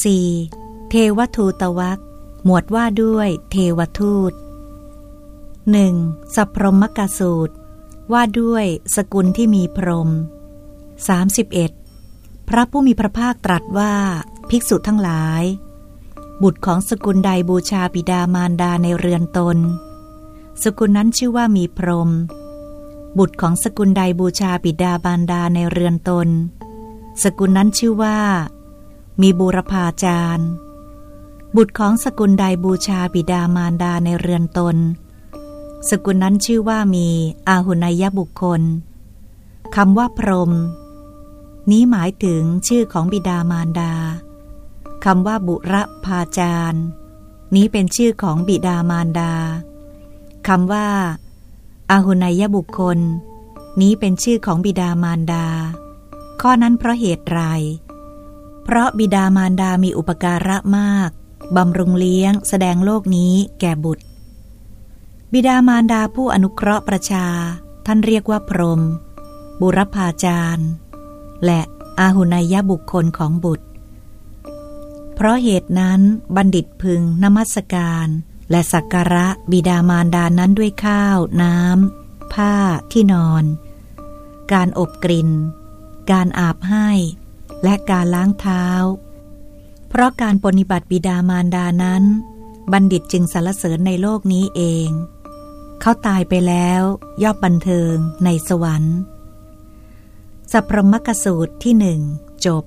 4. เทวทูตวักหมวดว่าด้วยเทวทูต 1. สัพพรมกสูตร ว่าด้วยสกุลที่มีพรหม 31. พระผู้มีพระภาคตรัสว่าภิกษุทั้งหลาย บุตรของสกุลใดบูชาบิดามารดาในเรือนตน สกุลนั้นชื่อว่ามีพรหมบุตรของสกุลใดบูชาบิดาบารดาในเรือนตน สกุลนั้นชื่อว่า มีบูรพาจารย์ บุตรของสกุลใดบูชาบิดามารดาในเรือนตน สกุลนั้นชื่อว่ามีอาหุนยบุคคลคำว่าพรหมนี้หมายถึงชื่อของบิดามารดาคำว่าบุรพาจารย์ นี้เป็นชื่อของบิดามารดาคำว่าอาหุนยบุคคล นี้เป็นชื่อของบิดามารดา ข้อนั้นเพราะเหตุไร เพราะบิดามารดามีอุปการะมาก บำรุงเลี้ยง แสดงโลกนี้แก่บุตร บิดามารดาผู้อนุเคราะห์ประชา ท่านเรียกว่าพรหมบุรพาจารย์ และอาหุนยบุคคลของบุตร เพราะเหตุนั้นบัณฑิตพึงนมัสการ และสักการะบิดามารดานั้นด้วยข้าว น้ำผ้าที่นอน การอบกลิ่น การอาบให้ และการล้างเท้า เพราะการปฏิบัติบิดามารดานั้น บัณฑิตจึงสรรเสริญในโลกนี้เอง เขาตายไปแล้วย่อมบันเทิงในสวรรค์สัพพรมกสูตรที่หนึ่งจบ